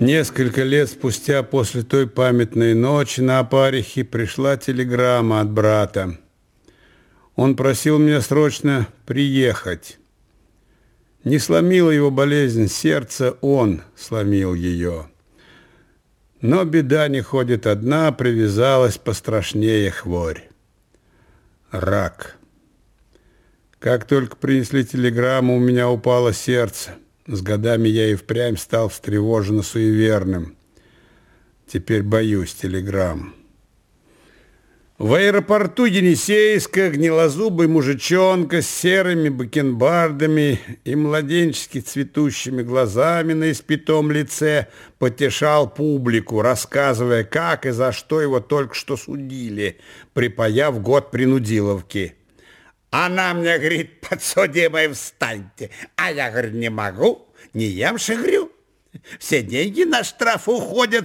Несколько лет спустя после той памятной ночи на Апарихе пришла телеграмма от брата. Он просил меня срочно приехать. Не сломила его болезнь сердца, он сломил ее. Но беда не ходит одна, привязалась пострашнее хворь. Рак. Как только принесли телеграмму, у меня упало сердце. С годами я и впрямь стал встревоженно суеверным. Теперь боюсь телеграмм. В аэропорту Енисейска гнилозубый мужичонка с серыми бакенбардами и младенчески цветущими глазами на испятом лице потешал публику, рассказывая, как и за что его только что судили, припаяв год принудиловки. Она мне говорит, подсудимый, встаньте. А я говорю, не могу, не ем шагрю. Все деньги на штраф уходят.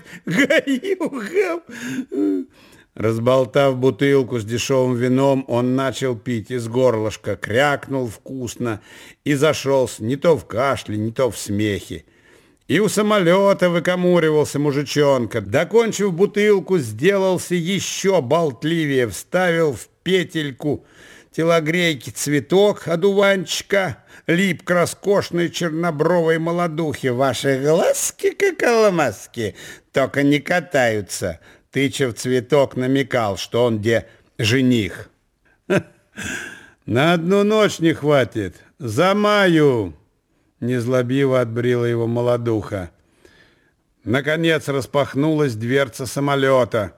Разболтав бутылку с дешевым вином, он начал пить из горлышка, крякнул вкусно и зашелся не то в кашле, не то в смехе. И у самолета выкомуривался мужичонка. Докончив бутылку, сделался еще болтливее, вставил в петельку телогрейки цветок одуванчика, лип к роскошной чернобровой молодухе. Ваши глазки, как алмазки, только не катаются. Тыча в цветок намекал, что он где жених. На одну ночь не хватит. За маю! Незлобиво отбрила его молодуха. Наконец распахнулась дверца самолета.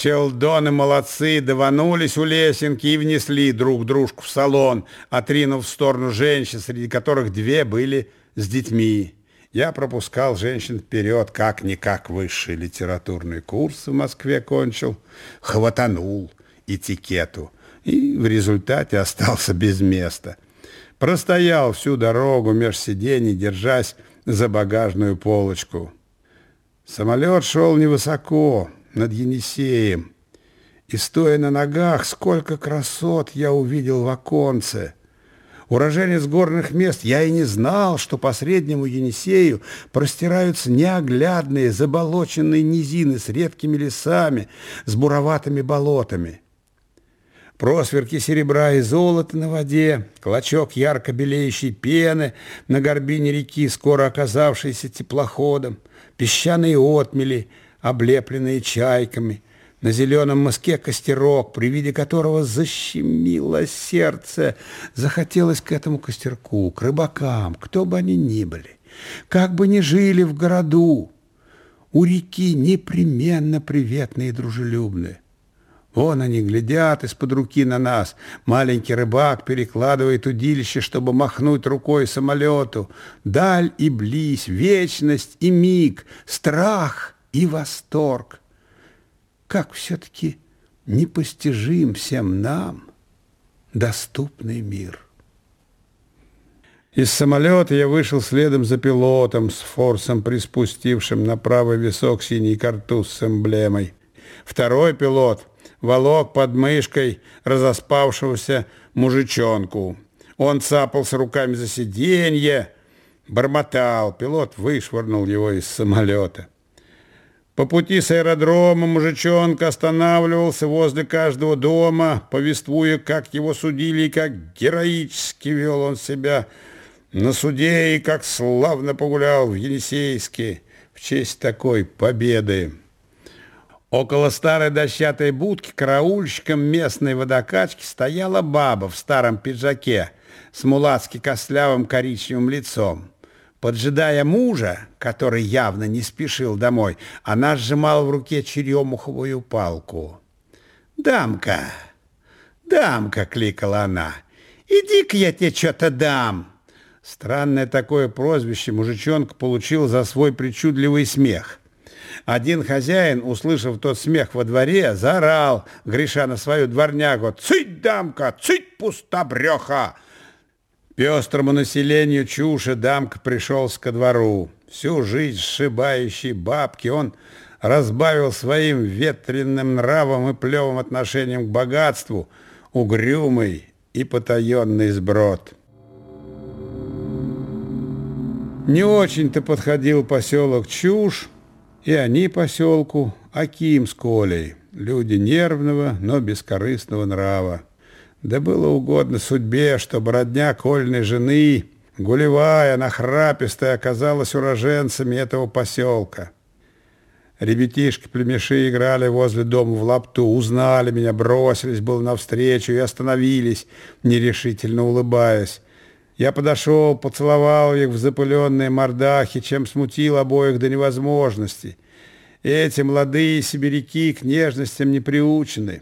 Челдоны молодцы, даванулись у лесенки и внесли друг дружку в салон, отринув в сторону женщин, среди которых две были с детьми. Я пропускал женщин вперед, как-никак высший литературный курс в Москве кончил, хватанул этикету и в результате остался без места. Простоял всю дорогу меж сидений, держась за багажную полочку. Самолет шел невысоко, над Енисеем, и, стоя на ногах, сколько красот я увидел в оконце — Уроженец горных мест, я и не знал, что по среднему Енисею простираются неоглядные заболоченные низины с редкими лесами, с буроватыми болотами. Просверки серебра и золота на воде, клочок ярко белеющей пены на горбине реки, скоро оказавшейся теплоходом, песчаные отмели, облепленные чайками — на зеленом мыске костерок, при виде которого защемило сердце. Захотелось к этому костерку, к рыбакам, кто бы они ни были, как бы ни жили в городу. У реки непременно приветные и дружелюбные. Вон они глядят из-под руки на нас. Маленький рыбак перекладывает удилище, чтобы махнуть рукой самолету. Даль и близь, вечность и миг, страх и восторг как все-таки непостижим всем нам доступный мир. Из самолета я вышел следом за пилотом с форсом, приспустившим на правый висок синий картуз с эмблемой. Второй пилот волок под мышкой разоспавшегося мужичонку. Он цапался руками за сиденье, бормотал. Пилот вышвырнул его из самолета. По пути с аэродрома мужичонка останавливался возле каждого дома, повествуя, как его судили и как героически вел он себя на суде и как славно погулял в Енисейске в честь такой победы. Около старой дощатой будки караульщиком местной водокачки стояла баба в старом пиджаке с мулацки костлявым коричневым лицом. Поджидая мужа, который явно не спешил домой, она сжимала в руке черемуховую палку. «Дамка, дамка!» — кликала она. «Иди-ка я тебе что-то дам!» Странное такое прозвище мужичонка получил за свой причудливый смех. Один хозяин, услышав тот смех во дворе, заорал, греша на свою дворнягу, «Цыть, дамка, цыть, пустобреха!» Пестрому населению чуши дамка пришелся ко двору. Всю жизнь сшибающей бабки он разбавил своим ветреным нравом и плевым отношением к богатству угрюмый и потаенный сброд. Не очень-то подходил поселок Чушь, и они поселку Аким с Колей, люди нервного, но бескорыстного нрава. Да было угодно судьбе, чтобы родня Кольной жены, гулевая, нахрапистая, оказалась уроженцами этого поселка. Ребятишки-племеши играли возле дома в лапту, узнали меня, бросились было навстречу и остановились, нерешительно улыбаясь. Я подошел, поцеловал их в запыленные мордахи, чем смутил обоих до невозможности. Эти молодые сибиряки к нежностям не приучены.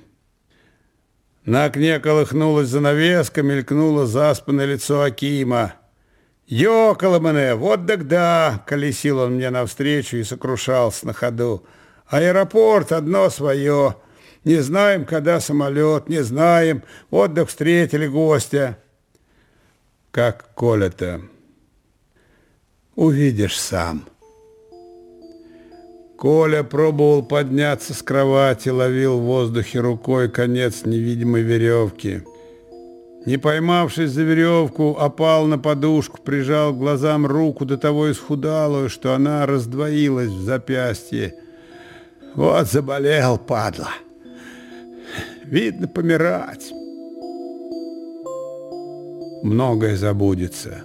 На окне колыхнулась занавеска, мелькнуло заспанное лицо Акима. «Ёкало мне, вот тогда!» — колесил он мне навстречу и сокрушался на ходу. «Аэропорт одно свое. Не знаем, когда самолет, не знаем. Да встретили гостя». Как Коля-то? Увидишь сам. Коля пробовал подняться с кровати, ловил в воздухе рукой конец невидимой веревки. Не поймавшись за веревку, опал на подушку, прижал к глазам руку до того исхудалую, что она раздвоилась в запястье. Вот заболел, падла. Видно, помирать многое забудется.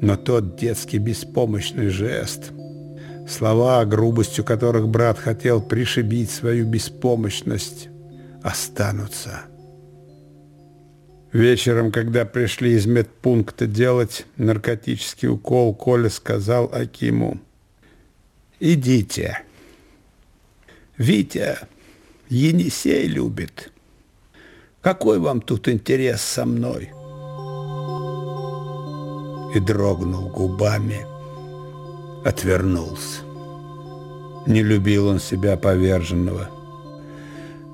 Но тот детский беспомощный жест, слова, грубостью которых брат хотел пришибить свою беспомощность, останутся. Вечером, когда пришли из медпункта делать наркотический укол, Коля сказал Акиму, «Идите. Витя Енисей любит. Какой вам тут интерес со мной?» и дрогнул губами, отвернулся. Не любил он себя поверженного.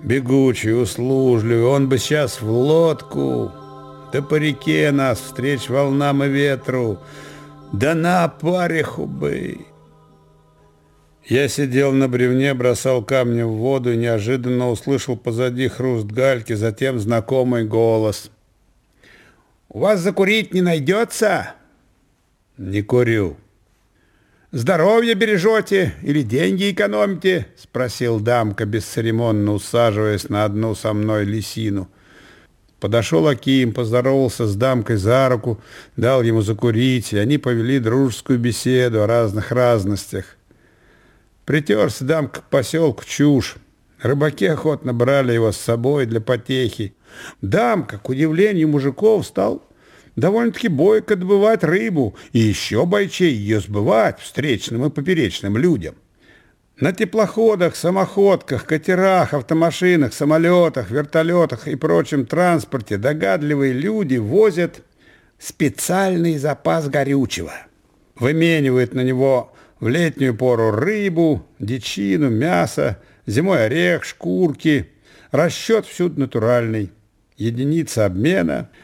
Бегучий, услужливый, он бы сейчас в лодку, да по реке нас встреч волнам и ветру, да на париху бы. Я сидел на бревне, бросал камни в воду и неожиданно услышал позади хруст гальки, затем знакомый голос. «У вас закурить не найдется?» Не курю. Здоровье бережете или деньги экономите? Спросил дамка, бесцеремонно усаживаясь на одну со мной лисину. Подошел Аким, поздоровался с дамкой за руку, дал ему закурить, и они повели дружескую беседу о разных разностях. Притерся дамка к поселку Чушь. Рыбаки охотно брали его с собой для потехи. Дамка, к удивлению мужиков, стал довольно-таки бойко добывать рыбу и еще бойчей ее сбывать встречным и поперечным людям. На теплоходах, самоходках, катерах, автомашинах, самолетах, вертолетах и прочем транспорте догадливые люди возят специальный запас горючего. Выменивают на него в летнюю пору рыбу, дичину, мясо, зимой орех, шкурки. Расчет всюду натуральный. Единица обмена –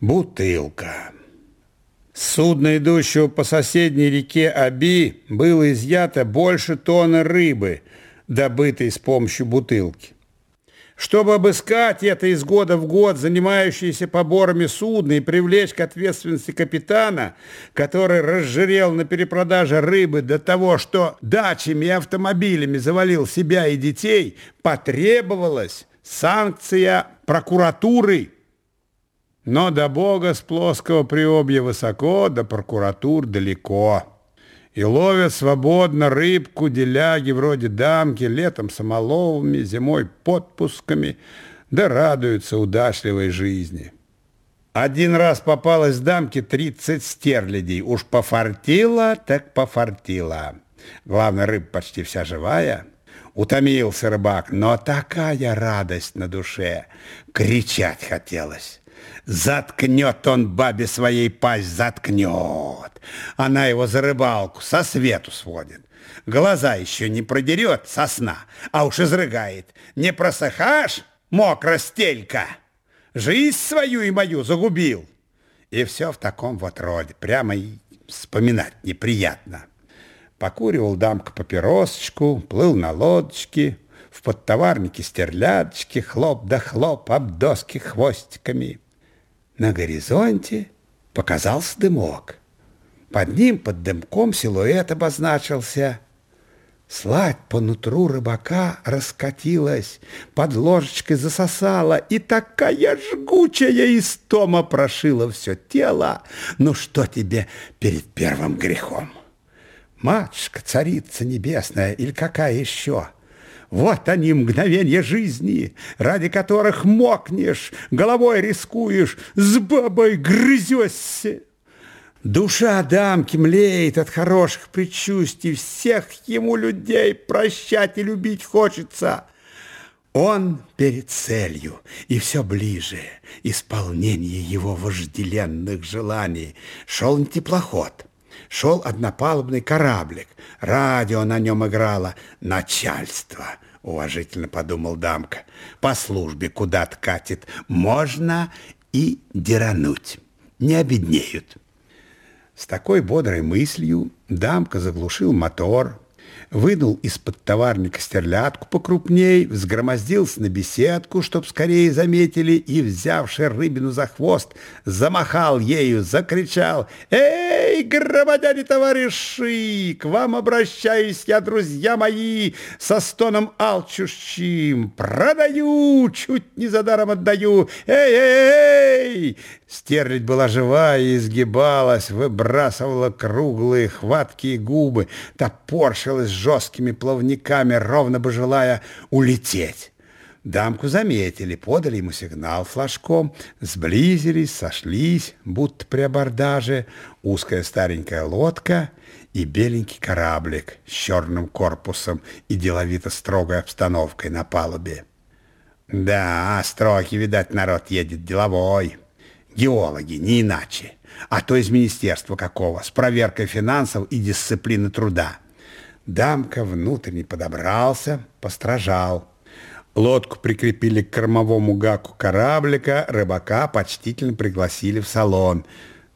Бутылка. С судна, идущего по соседней реке Аби, было изъято больше тонны рыбы, добытой с помощью бутылки. Чтобы обыскать это из года в год занимающееся поборами судна и привлечь к ответственности капитана, который разжирел на перепродаже рыбы до того, что дачами и автомобилями завалил себя и детей, потребовалась санкция прокуратуры – но до Бога с плоского приобья высоко, до прокуратур далеко. И ловят свободно рыбку, деляги вроде дамки, летом самоловами, зимой подпусками, да радуются удачливой жизни. Один раз попалась дамке 30 стерлядей. Уж пофартила, так пофартила. Главное, рыба почти вся живая. Утомился рыбак, но такая радость на душе. Кричать хотелось. Заткнет он бабе своей пасть, заткнет. Она его за рыбалку со свету сводит. Глаза еще не продерет со сна, а уж изрыгает. Не просыхаешь, мокро стелька? Жизнь свою и мою загубил. И все в таком вот роде, прямо и вспоминать неприятно. Покуривал дамка папиросочку, плыл на лодочке, в подтоварнике стерлядочки, хлоп да хлоп об доски хвостиками. На горизонте показался дымок. Под ним, под дымком, силуэт обозначился. Сладь по нутру рыбака раскатилась, под ложечкой засосала, и такая жгучая истома прошила все тело. Ну что тебе перед первым грехом? Матушка, царица небесная, или какая еще? Вот они, мгновения жизни, ради которых мокнешь, головой рискуешь, с бабой грызешься. Душа дамки млеет от хороших предчувствий, всех ему людей прощать и любить хочется. Он перед целью, и все ближе исполнение его вожделенных желаний. Шел теплоход, шел однопалубный кораблик. Радио на нем играло начальство, уважительно подумал дамка. По службе куда-то катит, можно и дерануть, не обеднеют. С такой бодрой мыслью дамка заглушил мотор, вынул из-под товарника стерлядку покрупней, взгромоздился на беседку, чтоб скорее заметили, и, взявши рыбину за хвост, замахал ею, закричал «Эй, громадяне товарищи, к вам обращаюсь я, друзья мои, со стоном алчущим, продаю, чуть не за даром отдаю, эй-эй-эй!» Стерлядь была живая и изгибалась, выбрасывала круглые хваткие губы, топорщилась жесткими плавниками, ровно бы желая улететь. Дамку заметили, подали ему сигнал флажком, сблизились, сошлись, будто при абордаже, узкая старенькая лодка и беленький кораблик с черным корпусом и деловито строгой обстановкой на палубе. Да, стройки, видать, народ едет деловой. Геологи, не иначе. А то из министерства какого, с проверкой финансов и дисциплины труда. Дамка внутренне подобрался, постражал. Лодку прикрепили к кормовому гаку кораблика, рыбака почтительно пригласили в салон.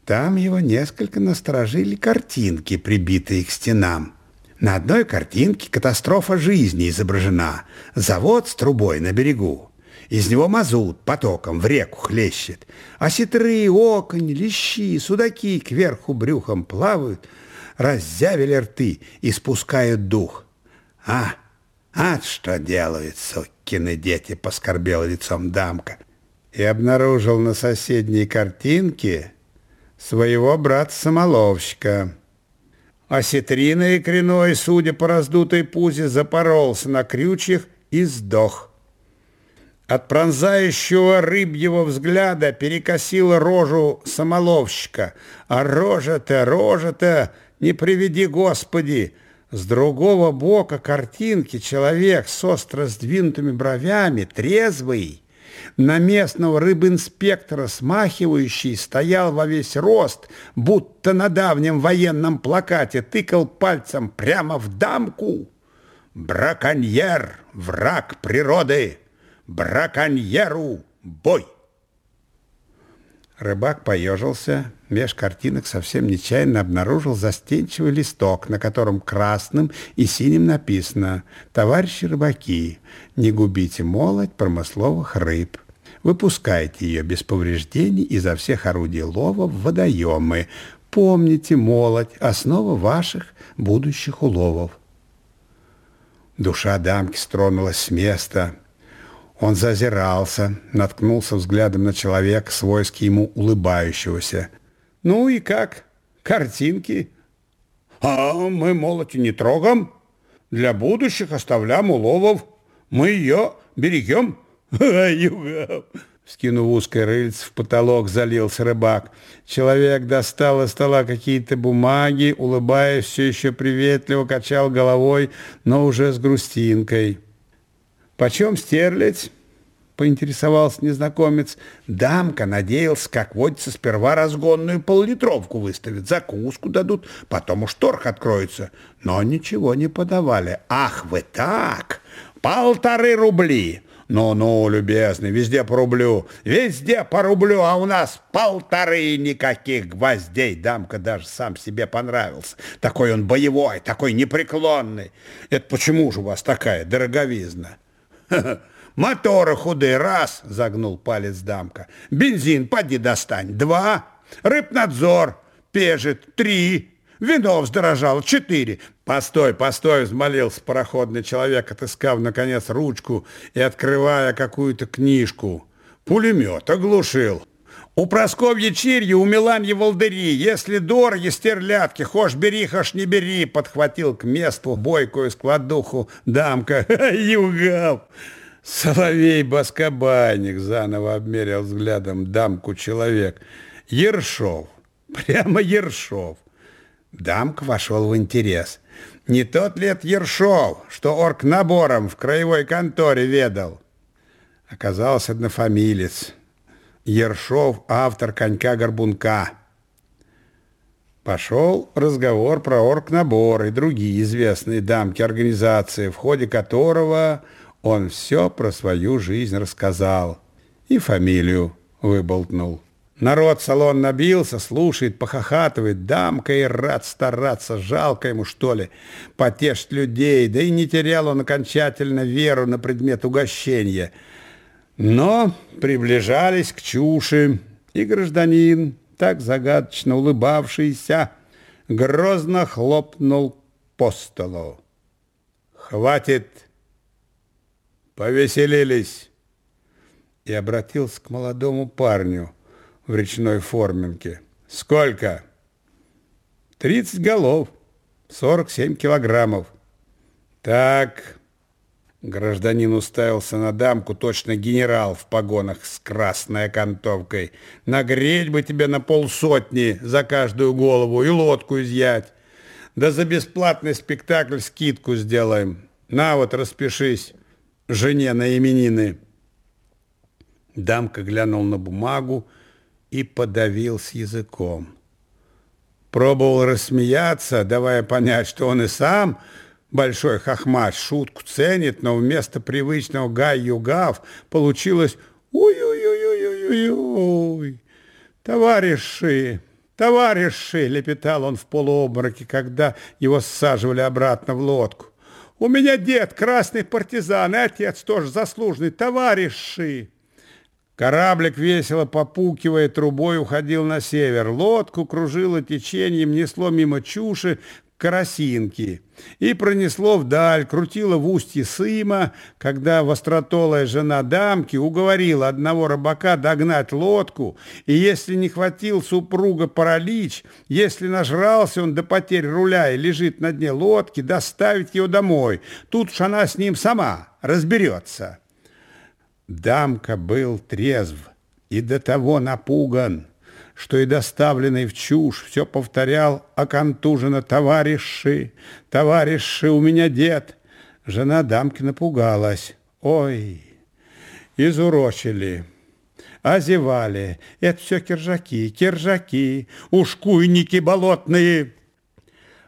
Там его несколько насторожили картинки, прибитые к стенам. На одной картинке катастрофа жизни изображена. Завод с трубой на берегу. Из него мазут потоком в реку хлещет. А сетры, оконь, лещи, судаки кверху брюхом плавают, раззявили рты и спускают дух. А, а что делают, сукины дети, поскорбел лицом дамка. И обнаружил на соседней картинке своего брата-самоловщика. Осетрина икреной, судя по раздутой пузе, запоролся на крючьях и сдох. От пронзающего рыбьего взгляда перекосила рожу самоловщика, а рожа-то, рожа-то, не приведи Господи, с другого бока картинки человек с остро сдвинутыми бровями, трезвый, на местного рыбинспектора смахивающий, стоял во весь рост, будто на давнем военном плакате тыкал пальцем прямо в дамку. «Браконьер, враг природы! Браконьеру бой!» Рыбак поежился, меж картинок совсем нечаянно обнаружил застенчивый листок, на котором красным и синим написано «Товарищи рыбаки, не губите молоть промысловых рыб. Выпускайте ее без повреждений изо всех орудий лова в водоемы. Помните, молоть – основа ваших будущих уловов». Душа дамки стронулась с места – он зазирался, наткнулся взглядом на человека, свойски ему улыбающегося. «Ну и как? Картинки?» «А мы молоти не трогаем. Для будущих оставляем уловов. Мы ее берегем». Скинув узкое рыльце, в потолок залился рыбак. Человек достал из стола какие-то бумаги, улыбаясь, все еще приветливо качал головой, но уже с грустинкой. «Почем стерлядь?» — поинтересовался незнакомец. Дамка надеялся, как водится, сперва разгонную поллитровку выставят, закуску дадут, потом уж торг откроется. Но ничего не подавали. «Ах, вы так! Полторы рубли!» «Ну-ну, любезный, везде по рублю, везде по рублю, а у нас полторы никаких гвоздей!» Дамка даже сам себе понравился. Такой он боевой, такой непреклонный. «Это почему же у вас такая дороговизна?» Моторы худые, раз, загнул палец дамка. Бензин, поди достань, два. Рыбнадзор, пежит три, вино вздорожало четыре. Постой, постой, взмолился пароходный человек, отыскав, наконец, ручку и открывая какую-то книжку. Пулемет оглушил. У Просковья Чирьи, у Миланьи Волдыри, если дороги стерлядки, хошь бери, хошь не бери, подхватил к месту бойкую складуху дамка. Югав! Соловей-баскобайник заново обмерил взглядом дамку человек. Ершов, прямо Ершов. Дамка вошел в интерес. Не тот это Ершов, что орг набором в краевой конторе ведал? Оказался однофамилец. Ершов, автор «Конька-горбунка». Пошел разговор про оргнабор и другие известные дамки организации, в ходе которого он все про свою жизнь рассказал и фамилию выболтнул. Народ салон набился, слушает, похохатывает, дамка и рад стараться, жалко ему, что ли, потешить людей, да и не терял он окончательно веру на предмет угощения. Но приближались к чуши, и гражданин, так загадочно улыбавшийся, грозно хлопнул по столу. «Хватит!» Повеселились!» И обратился к молодому парню в речной форменке. «Сколько?» «Тридцать голов, сорок семь килограммов». «Так...» Гражданин уставился на дамку, точно генерал в погонах с красной окантовкой. «Нагреть бы тебе на полсотни за каждую голову и лодку изъять. Да за бесплатный спектакль скидку сделаем. На вот, распишись» жене на именины. Дамка глянул на бумагу и подавил с языком. Пробовал рассмеяться, давая понять, что он и сам большой хохмач шутку ценит, но вместо привычного гай-югав получилось «Ой-ой-ой-ой-ой-ой! Товарищи!» «Товарищи!» — лепетал он в полуобмороке, когда его саживали обратно в лодку. У меня дед красный партизан, и отец тоже заслуженный, товарищи. Кораблик, весело попукивая трубой, уходил на север. Лодку кружило течением, несло мимо чуши карасинки и пронесло вдаль, крутило в устье Сыма, когда востротолая жена дамки уговорила одного рыбака догнать лодку, и если не хватил супруга паралич, если нажрался он до потерь руля и лежит на дне лодки, доставить его домой. Тут ж она с ним сама разберется. Дамка был трезв и до того напуган, что и доставленный в чушь все повторял оконтуженно «Товарищи, товарищи, у меня дед!» Жена дамки напугалась. «Ой, изурочили!» озевали. Это все киржаки, киржаки, ушкуйники болотные.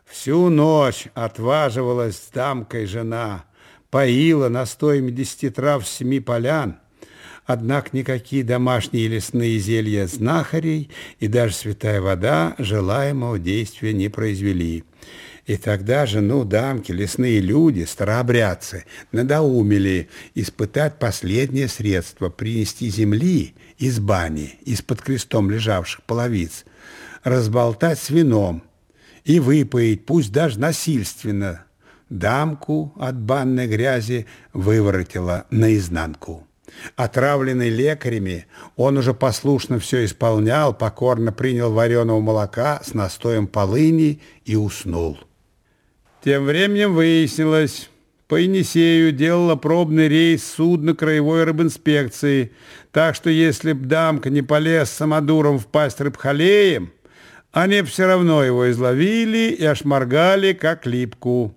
Всю ночь отваживалась с дамкой жена, поила настоями десяти трав семи полян, Однако никакие домашние лесные зелья знахарей и даже святая вода желаемого действия не произвели. И тогда жену дамки, лесные люди, старообрядцы, надоумили испытать последнее средство, принести земли из бани, из-под крестом лежавших половиц, разболтать с вином и выпоить, пусть даже насильственно, дамку от банной грязи выворотила наизнанку. Отравленный лекарями, он уже послушно все исполнял, покорно принял вареного молока с настоем полыни и уснул. Тем временем выяснилось, по Енисею делала пробный рейс судна краевой рыбинспекции, так что если б дамка не полез самодуром в пасть рыбхалеем, они все равно его изловили и ошморгали, как липку.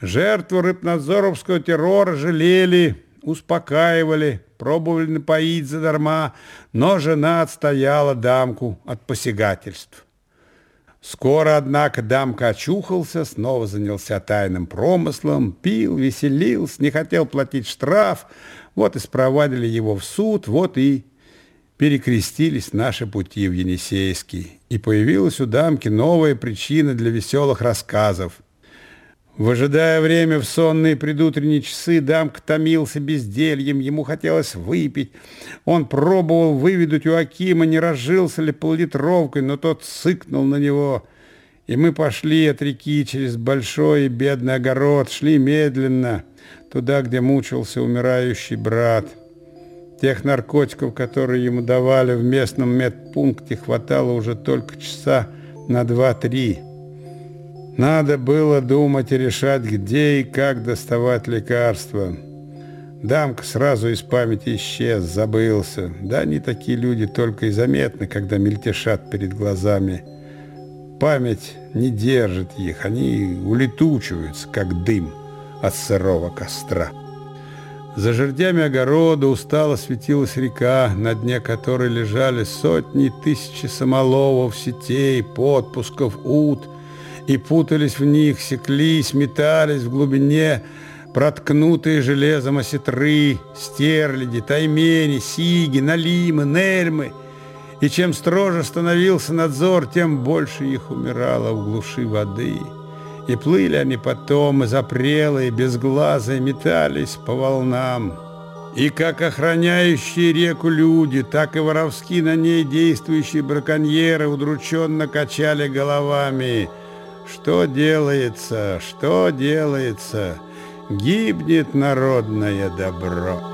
Жертву рыбнадзоровского террора жалели, успокаивали, пробовали напоить задарма, но жена отстояла дамку от посягательств. Скоро, однако, дамка очухался, снова занялся тайным промыслом, пил, веселился, не хотел платить штраф. Вот и спровадили его в суд, вот и перекрестились наши пути в Енисейский. И появилась у дамки новая причина для веселых рассказов. Выжидая время в сонные предутренние часы, дамка томился бездельем, ему хотелось выпить. Он пробовал выведать у Акима, не разжился ли поллитровкой, но тот сыкнул на него. И мы пошли от реки через большой и бедный огород, шли медленно, туда, где мучился умирающий брат. Тех наркотиков, которые ему давали в местном медпункте, хватало уже только часа на два-три. Надо было думать и решать, где и как доставать лекарства. Дамка сразу из памяти исчез, забылся. Да они такие люди только и заметны, когда мельтешат перед глазами. Память не держит их, они улетучиваются, как дым от сырого костра. За жердями огорода устало светилась река, на дне которой лежали сотни тысячи самоловов, сетей, подпусков, ут – и путались в них, секлись, метались в глубине, проткнутые железом осетры, стерляди, таймени, сиги, налимы, нельмы. И чем строже становился надзор, тем больше их умирало в глуши воды. И плыли они потом, и запрелые, безглазые, метались по волнам. И как охраняющие реку люди, так и воровски на ней действующие браконьеры удрученно качали головами – что делается, что делается? Гибнет народное добро.